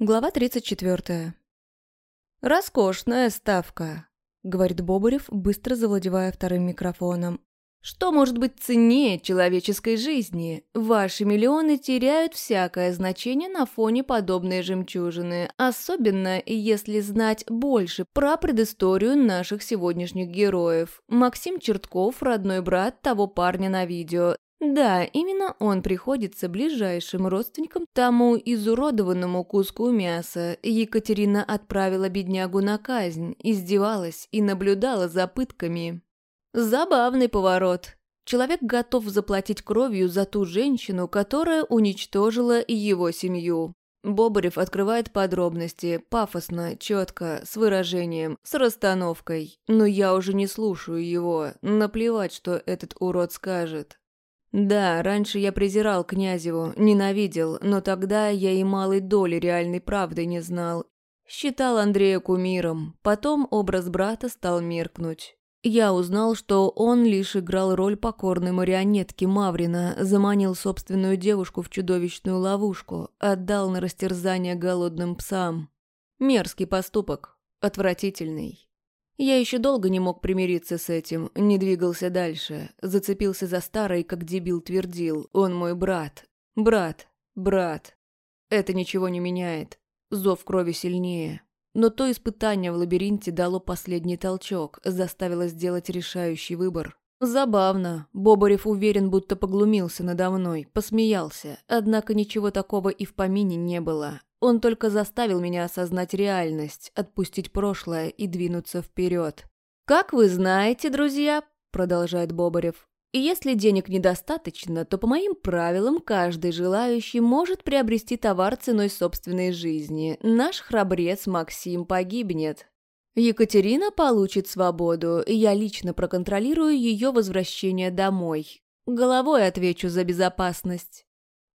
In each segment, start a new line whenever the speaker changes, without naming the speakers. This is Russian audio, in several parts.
Глава 34. «Роскошная ставка», — говорит Бобарев, быстро завладевая вторым микрофоном. «Что может быть ценнее человеческой жизни? Ваши миллионы теряют всякое значение на фоне подобной жемчужины, особенно если знать больше про предысторию наших сегодняшних героев. Максим Чертков – родной брат того парня на видео, да, именно он приходится ближайшим родственникам тому изуродованному куску мяса. Екатерина отправила беднягу на казнь, издевалась и наблюдала за пытками. Забавный поворот. Человек готов заплатить кровью за ту женщину, которая уничтожила его семью. Бобарев открывает подробности, пафосно, четко, с выражением, с расстановкой. Но я уже не слушаю его, наплевать, что этот урод скажет. Да, раньше я презирал князеву, ненавидел, но тогда я и малой доли реальной правды не знал. Считал Андрея кумиром, потом образ брата стал меркнуть. Я узнал, что он лишь играл роль покорной марионетки Маврина, заманил собственную девушку в чудовищную ловушку, отдал на растерзание голодным псам. Мерзкий поступок, отвратительный. Я еще долго не мог примириться с этим, не двигался дальше. Зацепился за старый, как дебил твердил. Он мой брат. Брат. Брат. Это ничего не меняет. Зов крови сильнее. Но то испытание в лабиринте дало последний толчок, заставило сделать решающий выбор. Забавно. Бобарев уверен, будто поглумился надо мной, посмеялся. Однако ничего такого и в помине не было. Он только заставил меня осознать реальность, отпустить прошлое и двинуться вперед. «Как вы знаете, друзья», — продолжает Бобарев, «если денег недостаточно, то по моим правилам каждый желающий может приобрести товар ценой собственной жизни. Наш храбрец Максим погибнет. Екатерина получит свободу, и я лично проконтролирую ее возвращение домой. Головой отвечу за безопасность».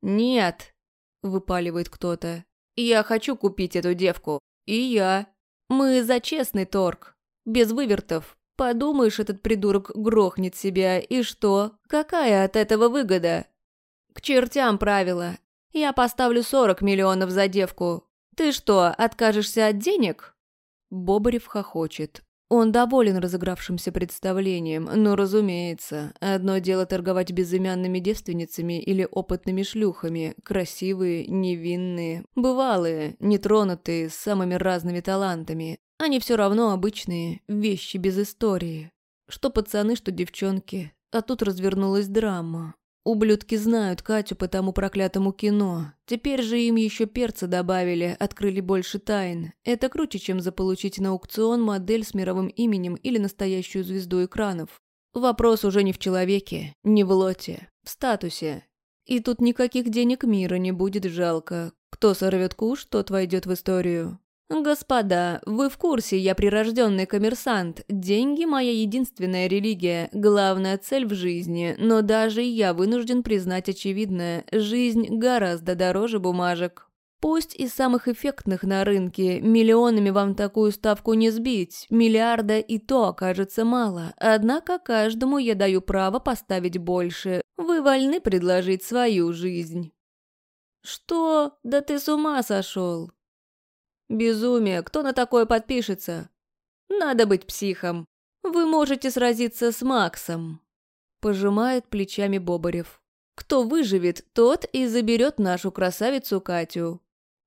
«Нет», — выпаливает кто-то. Я хочу купить эту девку. И я. Мы за честный торг. Без вывертов. Подумаешь, этот придурок грохнет себя. И что? Какая от этого выгода? К чертям правила. Я поставлю 40 миллионов за девку. Ты что, откажешься от денег? Бобарев хохочет. Он доволен разыгравшимся представлением, но, разумеется, одно дело торговать безымянными девственницами или опытными шлюхами, красивые, невинные, бывалые, нетронутые, с самыми разными талантами. Они все равно обычные, вещи без истории. Что пацаны, что девчонки. А тут развернулась драма. Ублюдки знают Катю по тому проклятому кино. Теперь же им еще перца добавили, открыли больше тайн. Это круче, чем заполучить на аукцион модель с мировым именем или настоящую звезду экранов. Вопрос уже не в человеке, не в лоте, в статусе. И тут никаких денег мира не будет жалко. Кто сорвет куш, тот войдет в историю. «Господа, вы в курсе, я прирожденный коммерсант. Деньги – моя единственная религия, главная цель в жизни. Но даже я вынужден признать очевидное – жизнь гораздо дороже бумажек. Пусть из самых эффектных на рынке, миллионами вам такую ставку не сбить, миллиарда и то окажется мало. Однако каждому я даю право поставить больше. Вы вольны предложить свою жизнь». «Что? Да ты с ума сошел!» Безумие, кто на такое подпишется? Надо быть психом. Вы можете сразиться с Максом. Пожимает плечами Бобарев. Кто выживет, тот и заберет нашу красавицу Катю.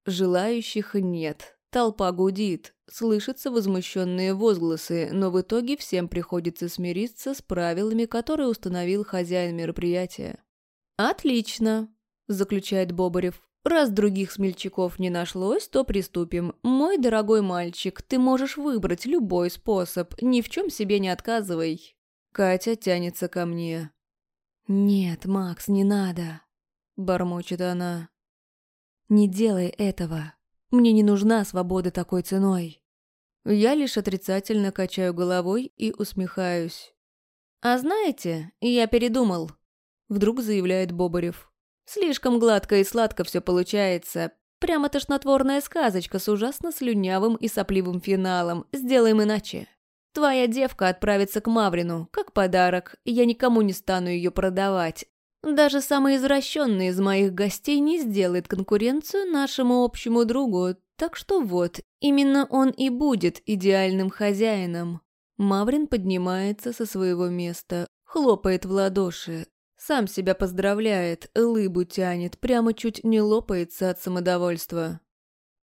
Желающих нет. Толпа гудит, слышатся возмущенные возгласы, но в итоге всем приходится смириться с правилами, которые установил хозяин мероприятия. «Отлично», – заключает Бобарев. Раз других смельчаков не нашлось, то приступим. Мой дорогой мальчик, ты можешь выбрать любой способ, ни в чем себе не отказывай. Катя тянется ко мне. «Нет, Макс, не надо», — бормочет она. «Не делай этого. Мне не нужна свобода такой ценой». Я лишь отрицательно качаю головой и усмехаюсь. «А знаете, я передумал», — вдруг заявляет Бобарев. Слишком гладко и сладко все получается. Прямо тошнотворная сказочка с ужасно слюнявым и сопливым финалом. Сделаем иначе. Твоя девка отправится к Маврину, как подарок. Я никому не стану ее продавать. Даже самый извращенный из моих гостей не сделает конкуренцию нашему общему другу. Так что вот, именно он и будет идеальным хозяином. Маврин поднимается со своего места, хлопает в ладоши, сам себя поздравляет, лыбу тянет, прямо чуть не лопается от самодовольства.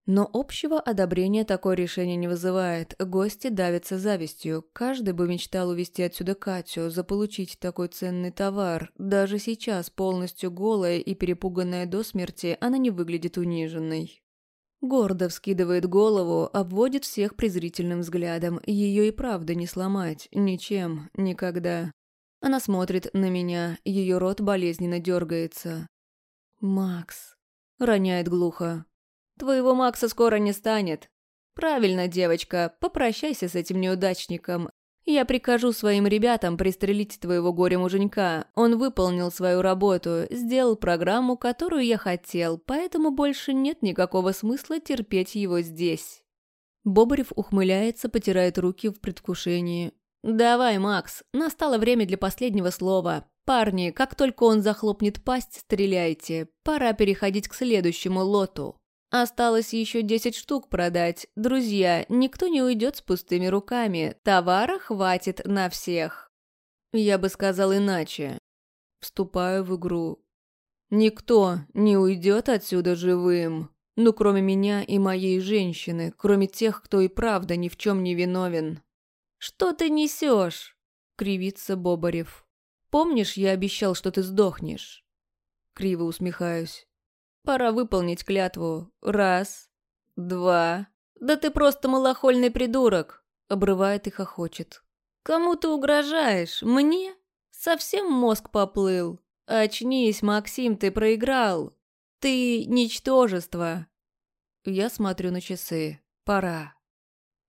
Но общего одобрения такое решение не вызывает. Гости давятся завистью. Каждый бы мечтал увезти отсюда Катю, заполучить такой ценный товар. Даже сейчас, полностью голая и перепуганная до смерти, она не выглядит униженной. Гордо вскидывает голову, обводит всех презрительным взглядом. Ее и правда не сломать. Ничем. Никогда. Она смотрит на меня, ее рот болезненно дергается. «Макс», — роняет глухо. «Твоего Макса скоро не станет. Правильно, девочка, попрощайся с этим неудачником. Я прикажу своим ребятам пристрелить твоего горе-муженька. Он выполнил свою работу, сделал программу, которую я хотел, поэтому больше нет никакого смысла терпеть его здесь». Бобарев ухмыляется, потирает руки в предвкушении. «Давай, Макс, настало время для последнего слова. Парни, как только он захлопнет пасть, стреляйте. Пора переходить к следующему лоту. Осталось еще десять штук продать. Друзья, никто не уйдет с пустыми руками. Товара хватит на всех». Я бы сказал иначе. Вступаю в игру. Никто не уйдет отсюда живым. Ну, кроме меня и моей женщины, кроме тех, кто и правда ни в чем не виновен. «Что ты несешь?» — кривится Бобарев. «Помнишь, я обещал, что ты сдохнешь?» Криво усмехаюсь. «Пора выполнить клятву. Раз, два...» «Да ты просто малохольный придурок!» — обрывает и хохочет. «Кому ты угрожаешь? Мне? Совсем мозг поплыл. Очнись, Максим, ты проиграл. Ты ничтожество!» Я смотрю на часы. Пора.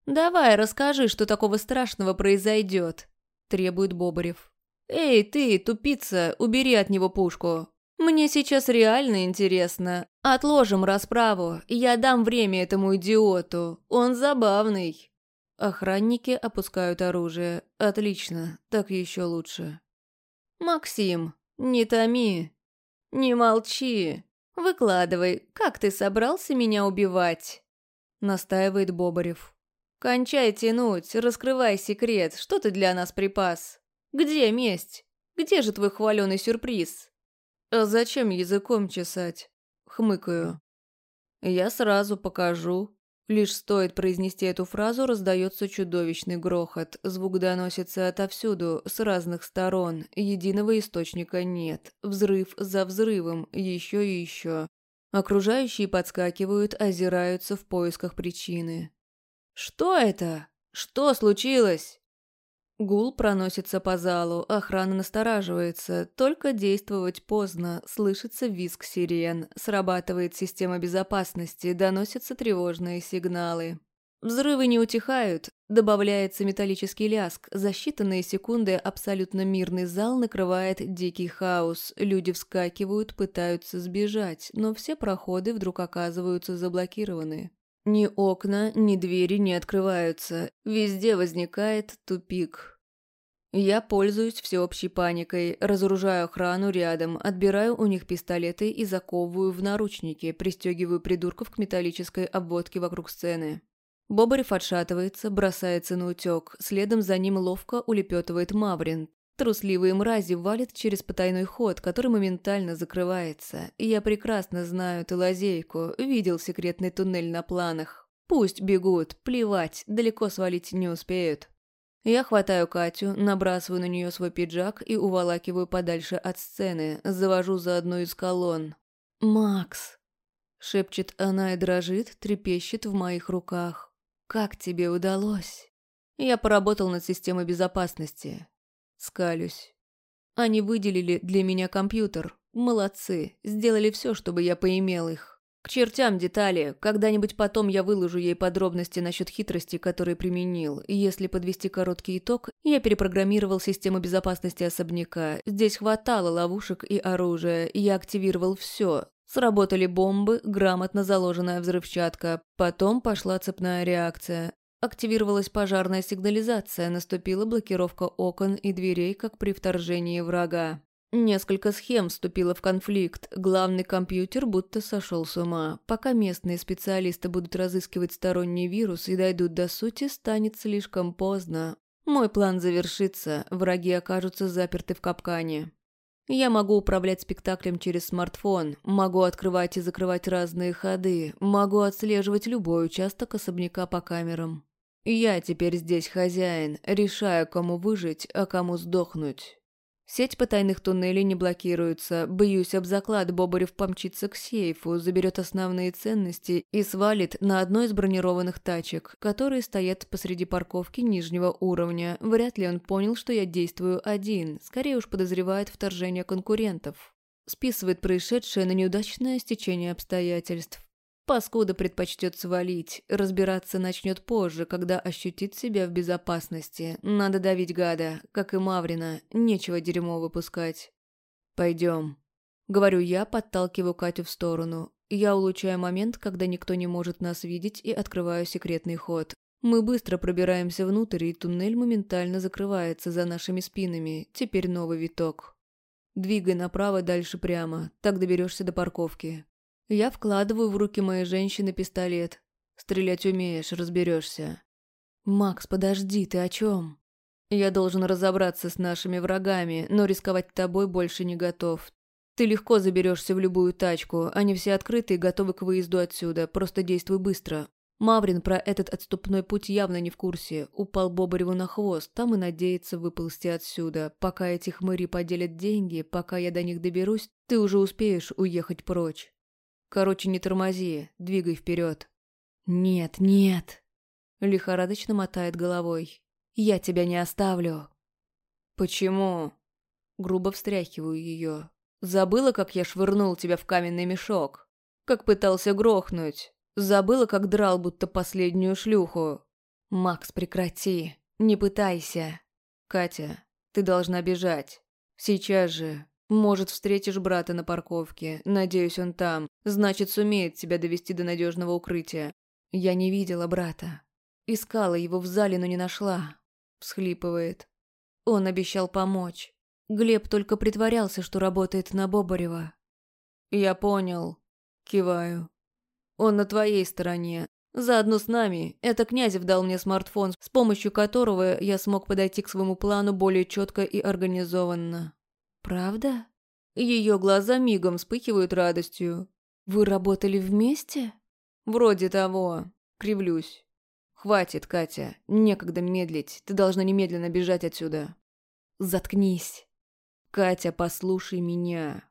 «Давай, расскажи, что такого страшного произойдет», – требует Бобарев. «Эй, ты, тупица, убери от него пушку. Мне сейчас реально интересно. Отложим расправу, я дам время этому идиоту. Он забавный». Охранники опускают оружие. Отлично, так еще лучше. «Максим, не томи. Не молчи. Выкладывай, как ты собрался меня убивать?» Настаивает Бобарев. «Кончай тянуть, раскрывай секрет, что ты для нас припас? Где месть? Где же твой хваленый сюрприз?» «А зачем языком чесать?» Хмыкаю. «Я сразу покажу». Лишь стоит произнести эту фразу, раздается чудовищный грохот. Звук доносится отовсюду, с разных сторон. Единого источника нет. Взрыв за взрывом, еще и еще. Окружающие подскакивают, озираются в поисках причины. «Что это? Что случилось?» Гул проносится по залу, охрана настораживается, только действовать поздно, слышится визг сирен, срабатывает система безопасности, доносятся тревожные сигналы. Взрывы не утихают, добавляется металлический ляск, за считанные секунды абсолютно мирный зал накрывает дикий хаос, люди вскакивают, пытаются сбежать, но все проходы вдруг оказываются заблокированы. Ни окна, ни двери не открываются. Везде возникает тупик. Я пользуюсь всеобщей паникой, разоружаю охрану рядом, отбираю у них пистолеты и заковываю в наручники, пристегиваю придурков к металлической обводке вокруг сцены. Бобарев отшатывается, бросается на утек, следом за ним ловко улепетывает Маврин, Трусливые мрази валят через потайной ход, который моментально закрывается. Я прекрасно знаю эту лазейку, видел секретный туннель на планах. Пусть бегут, плевать, далеко свалить не успеют. Я хватаю Катю, набрасываю на нее свой пиджак и уволакиваю подальше от сцены, завожу за одну из колонн. «Макс!» – шепчет она и дрожит, трепещет в моих руках. «Как тебе удалось?» Я поработал над системой безопасности. Скалюсь. Они выделили для меня компьютер. Молодцы. Сделали все, чтобы я поимел их. К чертям детали. Когда-нибудь потом я выложу ей подробности насчет хитрости, которые применил. Если подвести короткий итог, я перепрограммировал систему безопасности особняка. Здесь хватало ловушек и оружия. Я активировал все. Сработали бомбы, грамотно заложенная взрывчатка. Потом пошла цепная реакция. Активировалась пожарная сигнализация, наступила блокировка окон и дверей, как при вторжении врага. Несколько схем вступило в конфликт. Главный компьютер будто сошел с ума. Пока местные специалисты будут разыскивать сторонний вирус и дойдут до сути, станет слишком поздно. Мой план завершится, враги окажутся заперты в капкане. Я могу управлять спектаклем через смартфон, могу открывать и закрывать разные ходы, могу отслеживать любой участок особняка по камерам. Я теперь здесь хозяин, решаю, кому выжить, а кому сдохнуть. Сеть потайных туннелей не блокируется. Боюсь об заклад, Бобарев помчится к сейфу, заберет основные ценности и свалит на одной из бронированных тачек, которые стоят посреди парковки нижнего уровня. Вряд ли он понял, что я действую один, скорее уж подозревает вторжение конкурентов. Списывает происшедшее на неудачное стечение обстоятельств. Паскуда предпочтет свалить, разбираться начнет позже, когда ощутит себя в безопасности. Надо давить гада, как и Маврина, нечего дерьмо выпускать. Пойдем. Говорю я, подталкиваю Катю в сторону. Я улучшаю момент, когда никто не может нас видеть, и открываю секретный ход. Мы быстро пробираемся внутрь, и туннель моментально закрывается за нашими спинами. Теперь новый виток. Двигай направо, дальше прямо. Так доберешься до парковки. Я вкладываю в руки моей женщины пистолет. Стрелять умеешь, разберешься. Макс, подожди, ты о чем? Я должен разобраться с нашими врагами, но рисковать тобой больше не готов. Ты легко заберешься в любую тачку, они все открыты и готовы к выезду отсюда, просто действуй быстро. Маврин про этот отступной путь явно не в курсе. Упал Бобареву на хвост, там и надеется выползти отсюда. Пока эти хмыри поделят деньги, пока я до них доберусь, ты уже успеешь уехать прочь. Короче, не тормози, двигай вперед. Нет, нет. Лихорадочно мотает головой. Я тебя не оставлю. Почему? Грубо встряхиваю ее. Забыла, как я швырнул тебя в каменный мешок? Как пытался грохнуть? Забыла, как драл, будто последнюю шлюху? Макс, прекрати. Не пытайся. Катя, ты должна бежать. Сейчас же. Может, встретишь брата на парковке. Надеюсь, он там. Значит, сумеет тебя довести до надежного укрытия. Я не видела брата. Искала его в зале, но не нашла. Всхлипывает. Он обещал помочь. Глеб только притворялся, что работает на Бобарева. Я понял. Киваю. Он на твоей стороне. Заодно с нами. Это Князев дал мне смартфон, с помощью которого я смог подойти к своему плану более четко и организованно. «Правда?» Ее глаза мигом вспыхивают радостью. «Вы работали вместе?» «Вроде того. Кривлюсь. Хватит, Катя. Некогда медлить. Ты должна немедленно бежать отсюда». «Заткнись». «Катя, послушай меня».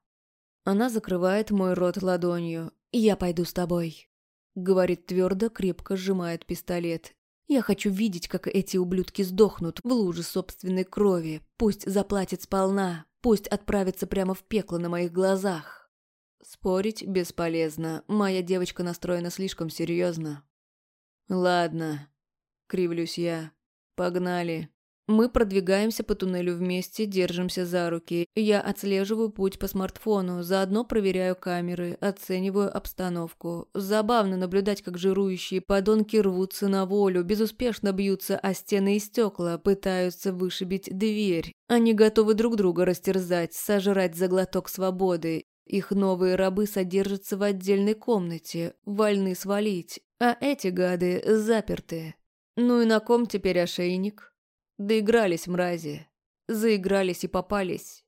Она закрывает мой рот ладонью. «Я пойду с тобой», — говорит твердо, крепко сжимает пистолет. «Я хочу видеть, как эти ублюдки сдохнут в луже собственной крови. Пусть заплатит сполна, Пусть отправится прямо в пекло на моих глазах. Спорить бесполезно. Моя девочка настроена слишком серьезно. Ладно, кривлюсь я. Погнали. Мы продвигаемся по туннелю вместе, держимся за руки. Я отслеживаю путь по смартфону, заодно проверяю камеры, оцениваю обстановку. Забавно наблюдать, как жирующие подонки рвутся на волю, безуспешно бьются о стены и стекла, пытаются вышибить дверь. Они готовы друг друга растерзать, сожрать за глоток свободы. Их новые рабы содержатся в отдельной комнате, вольны свалить, а эти гады заперты. Ну и на ком теперь ошейник? Доигрались мрази. Заигрались и попались.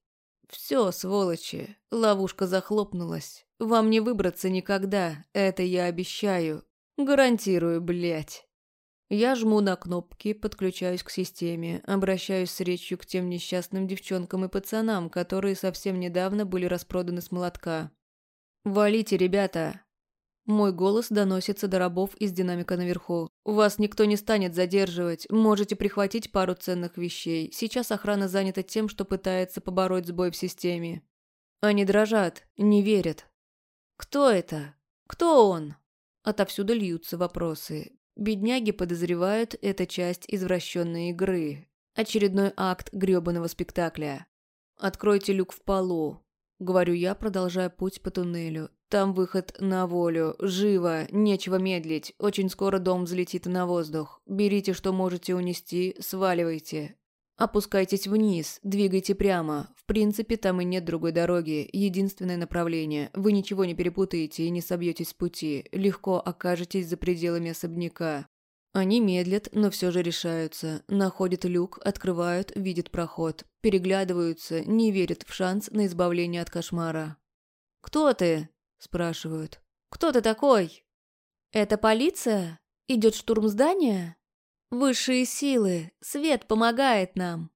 Все, сволочи, ловушка захлопнулась. Вам не выбраться никогда, это я обещаю. Гарантирую, блять. Я жму на кнопки, подключаюсь к системе, обращаюсь с речью к тем несчастным девчонкам и пацанам, которые совсем недавно были распроданы с молотка. «Валите, ребята! Мой голос доносится до рабов из динамика наверху. «Вас никто не станет задерживать. Можете прихватить пару ценных вещей. Сейчас охрана занята тем, что пытается побороть сбой в системе». Они дрожат, не верят. «Кто это? Кто он?» Отовсюду льются вопросы. Бедняги подозревают, это часть извращенной игры. Очередной акт грёбаного спектакля. «Откройте люк в полу», — говорю я, продолжая путь по туннелю. Там выход на волю. Живо, нечего медлить. Очень скоро дом взлетит на воздух. Берите, что можете унести, сваливайте. Опускайтесь вниз, двигайте прямо. В принципе, там и нет другой дороги. Единственное направление. Вы ничего не перепутаете и не собьетесь с пути. Легко окажетесь за пределами особняка. Они медлят, но все же решаются. Находят люк, открывают, видят проход. Переглядываются, не верят в шанс на избавление от кошмара. «Кто ты?» – спрашивают. «Кто ты такой?» «Это полиция? Идет штурм здания?» «Высшие силы! Свет помогает нам!»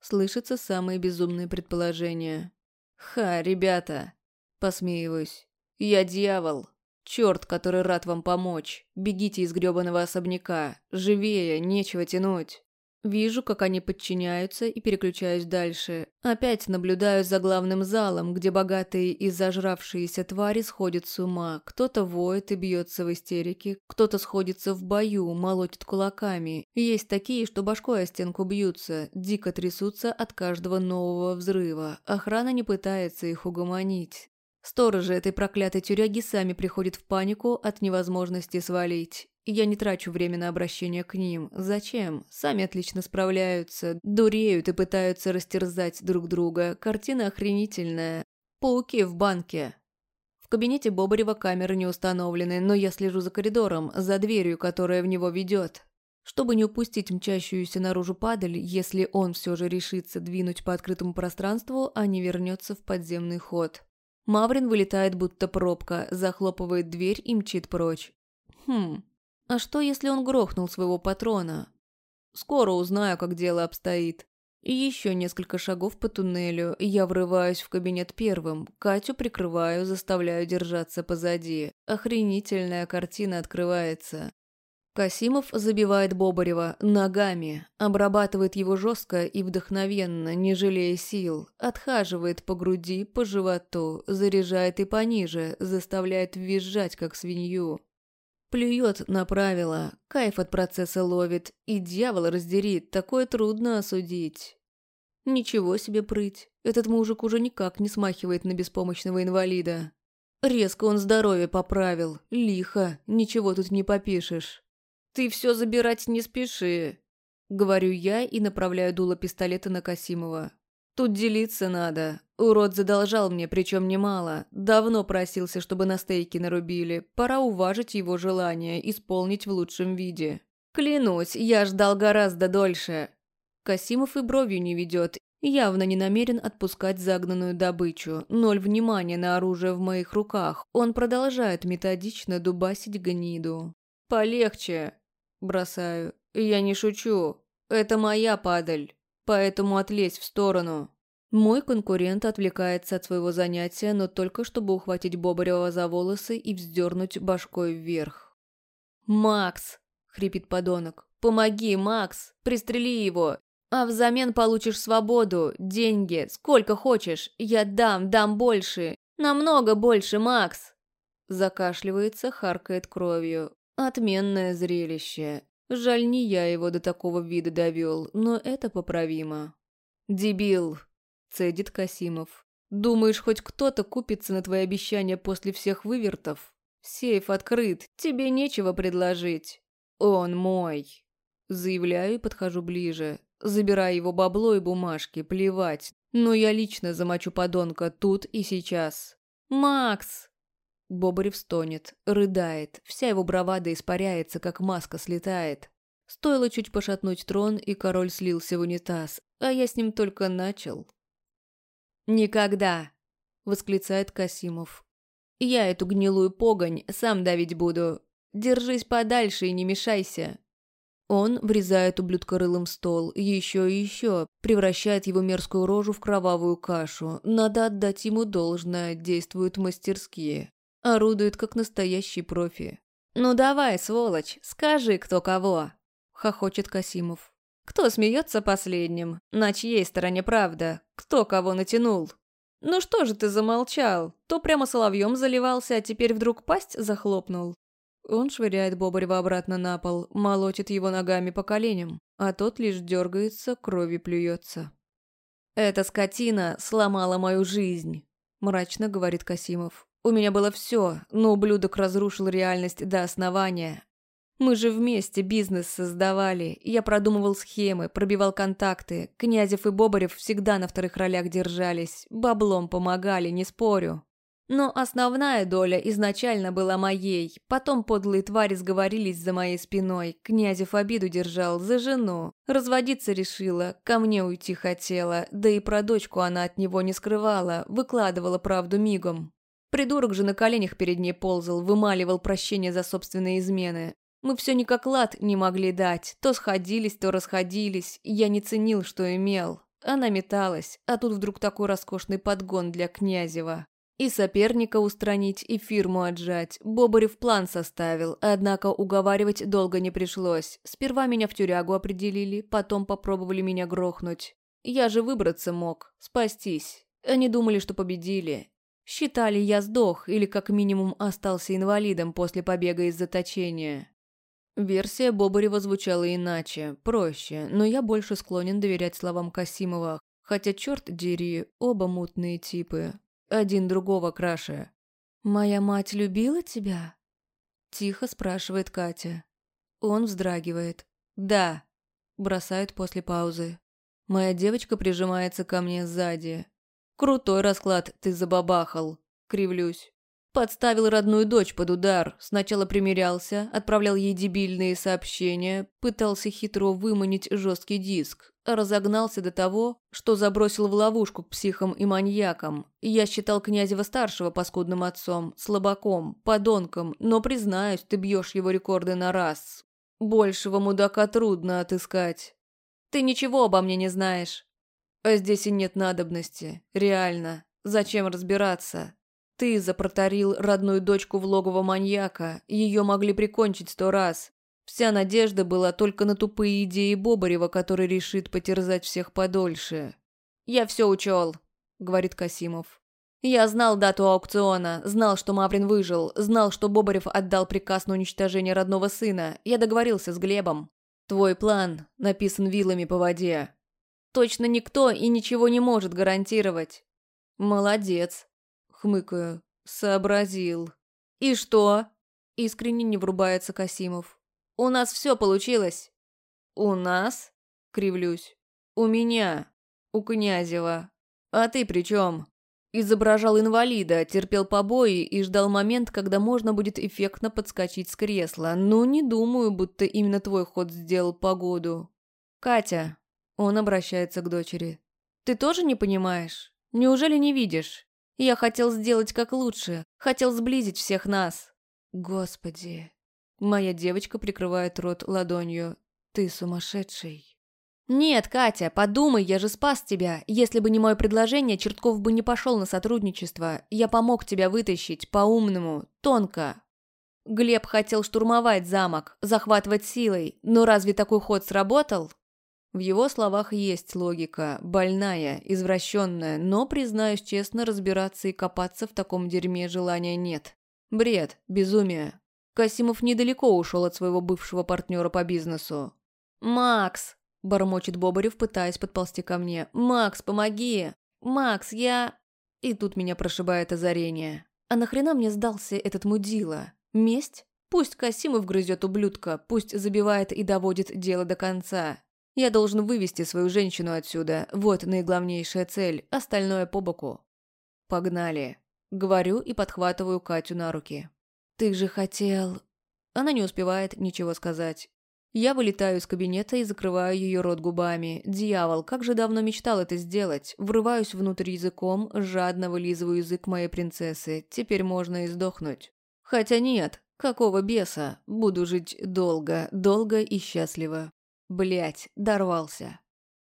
Слышатся самые безумные предположения. «Ха, ребята!» Посмеиваюсь. «Я дьявол! Черт, который рад вам помочь! Бегите из грёбаного особняка! Живее, нечего тянуть!» Вижу, как они подчиняются и переключаюсь дальше. Опять наблюдаю за главным залом, где богатые и зажравшиеся твари сходят с ума. Кто-то воет и бьется в истерике, кто-то сходится в бою, молотит кулаками. Есть такие, что башкой о стенку бьются, дико трясутся от каждого нового взрыва. Охрана не пытается их угомонить. Сторожи этой проклятой тюряги сами приходят в панику от невозможности свалить. Я не трачу время на обращение к ним. Зачем? Сами отлично справляются, дуреют и пытаются растерзать друг друга. Картина охренительная. Пауки в банке. В кабинете Бобарева камеры не установлены, но я слежу за коридором, за дверью, которая в него ведет. Чтобы не упустить мчащуюся наружу падаль, если он все же решится двинуть по открытому пространству, а не вернется в подземный ход. Маврин вылетает будто пробка, захлопывает дверь и мчит прочь. Хм, а что, если он грохнул своего патрона? Скоро узнаю, как дело обстоит. Еще несколько шагов по туннелю, я врываюсь в кабинет первым. Катю прикрываю, заставляю держаться позади. Охренительная картина открывается. Касимов забивает Бобарева ногами, обрабатывает его жестко и вдохновенно, не жалея сил, отхаживает по груди, по животу, заряжает и пониже, заставляет визжать, как свинью. Плюет на правила, кайф от процесса ловит, и дьявол раздерит, такое трудно осудить. Ничего себе прыть, этот мужик уже никак не смахивает на беспомощного инвалида. Резко он здоровье поправил, лихо, ничего тут не попишешь. «Ты все забирать не спеши», — говорю я и направляю дуло пистолета на Касимова. Тут делиться надо. Урод задолжал мне, причем немало. Давно просился, чтобы на стейки нарубили. Пора уважить его желание, исполнить в лучшем виде. Клянусь, я ждал гораздо дольше. Касимов и бровью не ведет, явно не намерен отпускать загнанную добычу. Ноль внимания на оружие в моих руках. Он продолжает методично дубасить гниду. «Полегче!» – бросаю. «Я не шучу. Это моя падаль поэтому отлезь в сторону». Мой конкурент отвлекается от своего занятия, но только чтобы ухватить Бобарева за волосы и вздернуть башкой вверх. «Макс!» – хрипит подонок. «Помоги, Макс! Пристрели его! А взамен получишь свободу, деньги, сколько хочешь. Я дам, дам больше. Намного больше, Макс!» Закашливается, харкает кровью. Отменное зрелище. Жаль, не я его до такого вида довел, но это поправимо. «Дебил!» – цедит Касимов. «Думаешь, хоть кто-то купится на твои обещания после всех вывертов? Сейф открыт, тебе нечего предложить. Он мой!» Заявляю и подхожу ближе. Забираю его бабло и бумажки, плевать. Но я лично замочу подонка тут и сейчас. «Макс!» Бобарев стонет, рыдает, вся его бравада испаряется, как маска слетает. Стоило чуть пошатнуть трон, и король слился в унитаз, а я с ним только начал. «Никогда!» – восклицает Касимов. «Я эту гнилую погонь сам давить буду. Держись подальше и не мешайся!» Он врезает ублюдка рылом стол, еще и еще, превращает его мерзкую рожу в кровавую кашу. Надо отдать ему должное, действуют мастерские. Орудует, как настоящий профи. «Ну давай, сволочь, скажи, кто кого!» — хохочет Касимов. «Кто смеется последним? На чьей стороне правда? Кто кого натянул?» «Ну что же ты замолчал? То прямо соловьем заливался, а теперь вдруг пасть захлопнул». Он швыряет Бобарева обратно на пол, молотит его ногами по коленям, а тот лишь дергается, крови плюется. «Эта скотина сломала мою жизнь», – мрачно говорит Касимов. У меня было все, но ублюдок разрушил реальность до основания. Мы же вместе бизнес создавали. Я продумывал схемы, пробивал контакты. Князев и Бобарев всегда на вторых ролях держались. Баблом помогали, не спорю. Но основная доля изначально была моей. Потом подлые твари сговорились за моей спиной. Князев обиду держал за жену. Разводиться решила, ко мне уйти хотела. Да и про дочку она от него не скрывала, выкладывала правду мигом. Придурок же на коленях перед ней ползал, вымаливал прощение за собственные измены. Мы все никак лад не могли дать. То сходились, то расходились. Я не ценил, что имел. Она металась, а тут вдруг такой роскошный подгон для Князева. И соперника устранить, и фирму отжать. Бобарев план составил, однако уговаривать долго не пришлось. Сперва меня в тюрягу определили, потом попробовали меня грохнуть. Я же выбраться мог, спастись. Они думали, что победили. Считали, я сдох или как минимум остался инвалидом после побега из заточения. Версия Бобарева звучала иначе, проще, но я больше склонен доверять словам Касимова, хотя, черт дери, оба мутные типы. Один другого краше. «Моя мать любила тебя?» Тихо спрашивает Катя. Он вздрагивает. «Да», бросает после паузы. Моя девочка прижимается ко мне сзади. «Крутой расклад ты забабахал», кривлюсь. Подставил родную дочь под удар. Сначала примирялся, отправлял ей дебильные сообщения, пытался хитро выманить жесткий диск. Разогнался до того, что забросил в ловушку к психам и маньякам. Я считал Князева-старшего паскудным отцом, слабаком, подонком, но, признаюсь, ты бьешь его рекорды на раз. Большего мудака трудно отыскать. Ты ничего обо мне не знаешь. А здесь и нет надобности. Реально. Зачем разбираться? Ты запроторил родную дочку в логово маньяка, ее могли прикончить сто раз. Вся надежда была только на тупые идеи Бобарева, который решит потерзать всех подольше. «Я все учел», — говорит Касимов. «Я знал дату аукциона, знал, что Маврин выжил, знал, что Бобарев отдал приказ на уничтожение родного сына. Я договорился с Глебом. Твой план написан вилами по воде. Точно никто и ничего не может гарантировать. Молодец, Хмыкаю. Сообразил. И что? Искренне не врубается Касимов. У нас все получилось. У нас? Кривлюсь. У меня. У Князева. А ты при чем? Изображал инвалида, терпел побои и ждал момент, когда можно будет эффектно подскочить с кресла. Но не думаю, будто именно твой ход сделал погоду. Катя, он обращается к дочери. Ты тоже не понимаешь? Неужели не видишь? Я хотел сделать как лучше, хотел сблизить всех нас. Господи. Моя девочка прикрывает рот ладонью. Ты сумасшедший. «Нет, Катя, подумай, я же спас тебя. Если бы не мое предложение, Чертков бы не пошел на сотрудничество. Я помог тебя вытащить, по-умному, тонко. Глеб хотел штурмовать замок, захватывать силой, но разве такой ход сработал? В его словах есть логика, больная, извращенная, но, признаюсь честно, разбираться и копаться в таком дерьме желания нет. Бред, безумие. Касимов недалеко ушел от своего бывшего партнера по бизнесу. «Макс!» – бормочет Бобарев, пытаясь подползти ко мне. «Макс, помоги! Макс, я...» И тут меня прошибает озарение. А нахрена мне сдался этот мудила? Месть? Пусть Касимов грызет ублюдка, пусть забивает и доводит дело до конца. Я должен вывести свою женщину отсюда. Вот наиглавнейшая цель, остальное по боку. Погнали. Говорю и подхватываю Катю на руки. Ты же хотел... Она не успевает ничего сказать. Я вылетаю из кабинета и закрываю ее рот губами. Дьявол, как же давно мечтал это сделать. Врываюсь внутрь языком, жадно вылизываю язык моей принцессы. Теперь можно и сдохнуть. Хотя нет, какого беса. Буду жить долго, долго и счастливо. Блять, дорвался.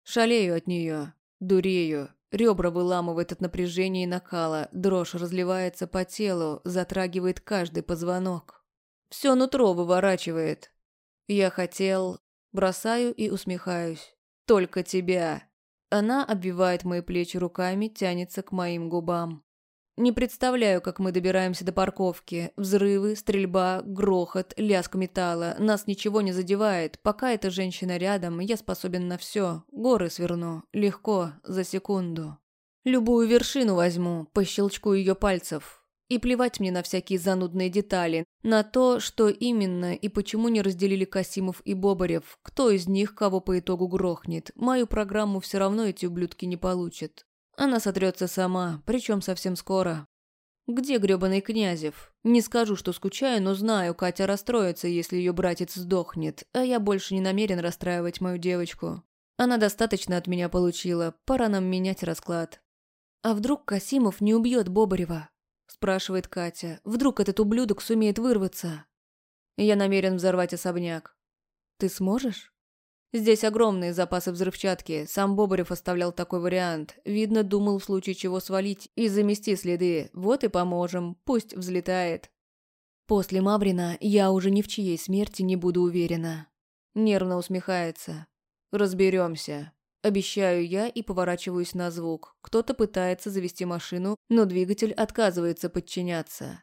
Шалею от нее, дурею, ребра выламывает от напряжения и накала, дрожь разливается по телу, затрагивает каждый позвонок. Все нутро выворачивает. Я хотел... Бросаю и усмехаюсь. Только тебя. Она обвивает мои плечи руками, тянется к моим губам. Не представляю, как мы добираемся до парковки. Взрывы, стрельба, грохот, лязг металла. Нас ничего не задевает. Пока эта женщина рядом, я способен на все. Горы сверну. Легко, за секунду. Любую вершину возьму, по щелчку ее пальцев. И плевать мне на всякие занудные детали, на то, что именно и почему не разделили Касимов и Бобарев, кто из них кого по итогу грохнет. Мою программу все равно эти ублюдки не получат. Она сотрется сама, причем совсем скоро. Где грёбаный Князев? Не скажу, что скучаю, но знаю, Катя расстроится, если ее братец сдохнет, а я больше не намерен расстраивать мою девочку. Она достаточно от меня получила, пора нам менять расклад. А вдруг Касимов не убьет Бобарева? спрашивает Катя. «Вдруг этот ублюдок сумеет вырваться?» «Я намерен взорвать особняк». «Ты сможешь?» «Здесь огромные запасы взрывчатки. Сам Бобарев оставлял такой вариант. Видно, думал в случае чего свалить и замести следы. Вот и поможем. Пусть взлетает». После Маврина я уже ни в чьей смерти не буду уверена. Нервно усмехается. «Разберемся». Обещаю я и поворачиваюсь на звук. Кто-то пытается завести машину, но двигатель отказывается подчиняться.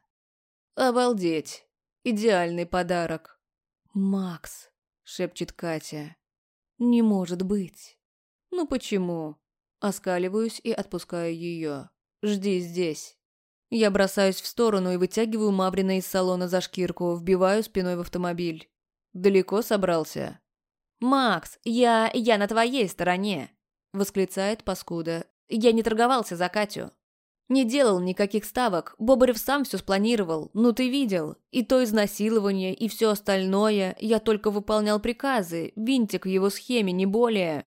«Обалдеть! Идеальный подарок!» «Макс!» – шепчет Катя. «Не может быть!» «Ну почему?» Оскаливаюсь и отпускаю ее. «Жди здесь!» Я бросаюсь в сторону и вытягиваю Маврина из салона за шкирку, вбиваю спиной в автомобиль. «Далеко собрался?» «Макс, я... я на твоей стороне!» – восклицает паскуда. «Я не торговался за Катю. Не делал никаких ставок, Бобарев сам все спланировал, ну ты видел. И то изнасилование, и все остальное, я только выполнял приказы, винтик в его схеме, не более».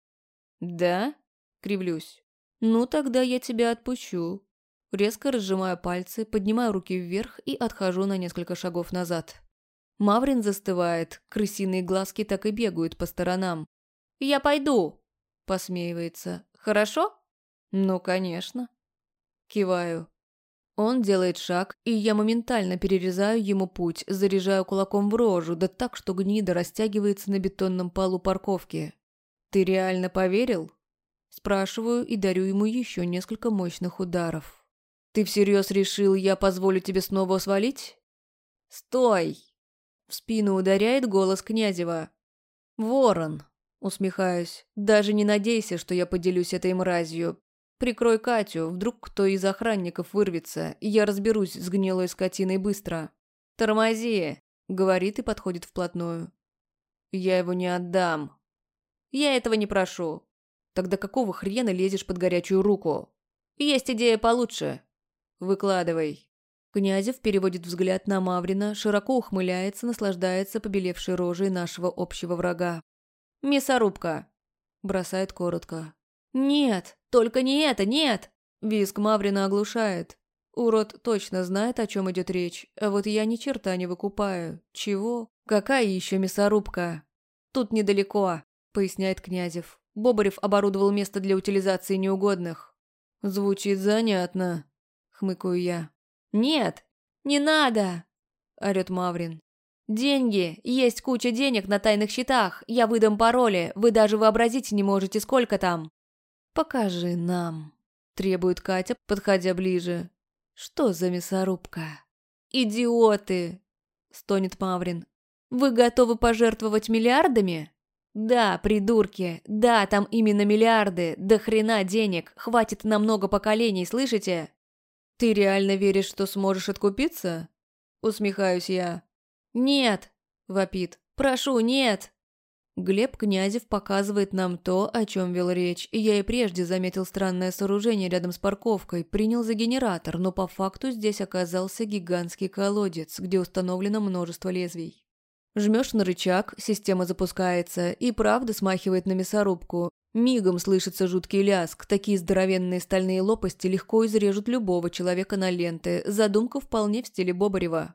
«Да?» – кривлюсь. «Ну тогда я тебя отпущу». Резко разжимаю пальцы, поднимаю руки вверх и отхожу на несколько шагов назад. Маврин застывает, крысиные глазки так и бегают по сторонам. «Я пойду!» – посмеивается. «Хорошо?» «Ну, конечно». Киваю. Он делает шаг, и я моментально перерезаю ему путь, заряжаю кулаком в рожу, да так, что гнида растягивается на бетонном полу парковки. «Ты реально поверил?» Спрашиваю и дарю ему еще несколько мощных ударов. «Ты всерьез решил, я позволю тебе снова свалить?» «Стой!» В спину ударяет голос Князева. «Ворон!» Усмехаюсь. «Даже не надейся, что я поделюсь этой мразью. Прикрой Катю, вдруг кто из охранников вырвется, и я разберусь с гнилой скотиной быстро. Тормози!» Говорит и подходит вплотную. «Я его не отдам». «Я этого не прошу». «Тогда какого хрена лезешь под горячую руку?» «Есть идея получше». «Выкладывай». Князев переводит взгляд на Маврина, широко ухмыляется, наслаждается побелевшей рожей нашего общего врага. «Мясорубка!» – бросает коротко. «Нет, только не это, нет!» Виск Маврина оглушает. Урод точно знает, о чем идет речь, а вот я ни черта не выкупаю. Чего? Какая еще мясорубка? Тут недалеко, поясняет Князев. Бобарев оборудовал место для утилизации неугодных. Звучит занятно, хмыкаю я. «Нет, не надо!» – орёт Маврин. «Деньги! Есть куча денег на тайных счетах! Я выдам пароли! Вы даже вообразить не можете, сколько там!» «Покажи нам!» – требует Катя, подходя ближе. «Что за мясорубка?» «Идиоты!» – стонет Маврин. «Вы готовы пожертвовать миллиардами?» «Да, придурки, да, там именно миллиарды, до хрена денег, хватит на много поколений, слышите?» «Ты реально веришь, что сможешь откупиться?» Усмехаюсь я. «Нет!» – вопит. «Прошу, нет!» Глеб Князев показывает нам то, о чем вел речь, и я и прежде заметил странное сооружение рядом с парковкой, принял за генератор, но по факту здесь оказался гигантский колодец, где установлено множество лезвий. Жмешь на рычаг, система запускается и правда смахивает на мясорубку. Мигом слышится жуткий ляск, такие здоровенные стальные лопасти легко изрежут любого человека на ленты, задумка вполне в стиле Бобарева.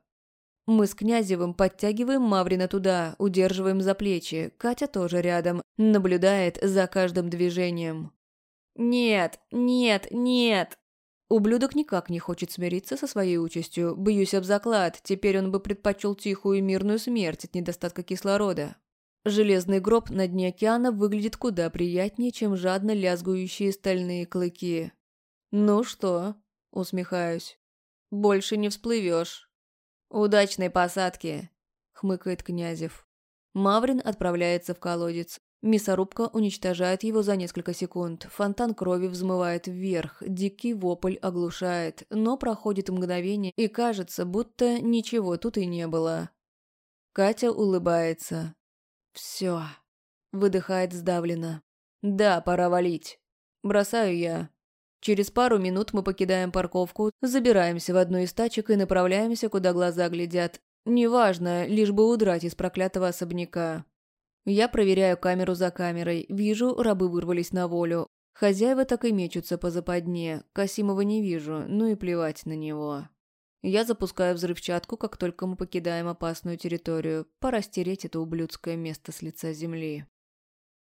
Мы с Князевым подтягиваем Маврина туда, удерживаем за плечи, Катя тоже рядом, наблюдает за каждым движением. «Нет, нет, нет!» Ублюдок никак не хочет смириться со своей участью. Бьюсь об заклад, теперь он бы предпочел тихую и мирную смерть от недостатка кислорода. Железный гроб на дне океана выглядит куда приятнее, чем жадно лязгующие стальные клыки. «Ну что?» – усмехаюсь. «Больше не всплывешь». «Удачной посадки!» – хмыкает Князев. Маврин отправляется в колодец. Мясорубка уничтожает его за несколько секунд. Фонтан крови взмывает вверх, дикий вопль оглушает, но проходит мгновение, и кажется, будто ничего тут и не было. Катя улыбается. «Все», — выдыхает сдавленно. «Да, пора валить». Бросаю я. Через пару минут мы покидаем парковку, забираемся в одну из тачек и направляемся, куда глаза глядят. Неважно, лишь бы удрать из проклятого особняка. Я проверяю камеру за камерой, вижу, рабы вырвались на волю. Хозяева так и мечутся по западне, Касимова не вижу, ну и плевать на него. Я запускаю взрывчатку, как только мы покидаем опасную территорию. Пора стереть это ублюдское место с лица земли.